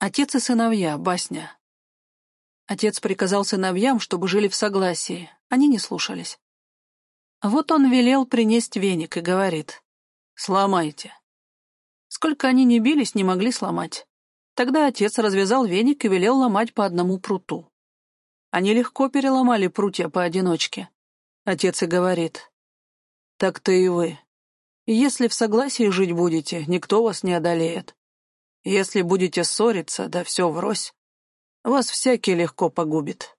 Отец и сыновья, басня. Отец приказал сыновьям, чтобы жили в согласии. Они не слушались. Вот он велел принести веник и говорит, «Сломайте». Сколько они не бились, не могли сломать. Тогда отец развязал веник и велел ломать по одному пруту. Они легко переломали прутья поодиночке. Отец и говорит, «Так-то и вы. Если в согласии жить будете, никто вас не одолеет. Если будете ссориться, да все врозь, вас всякий легко погубит.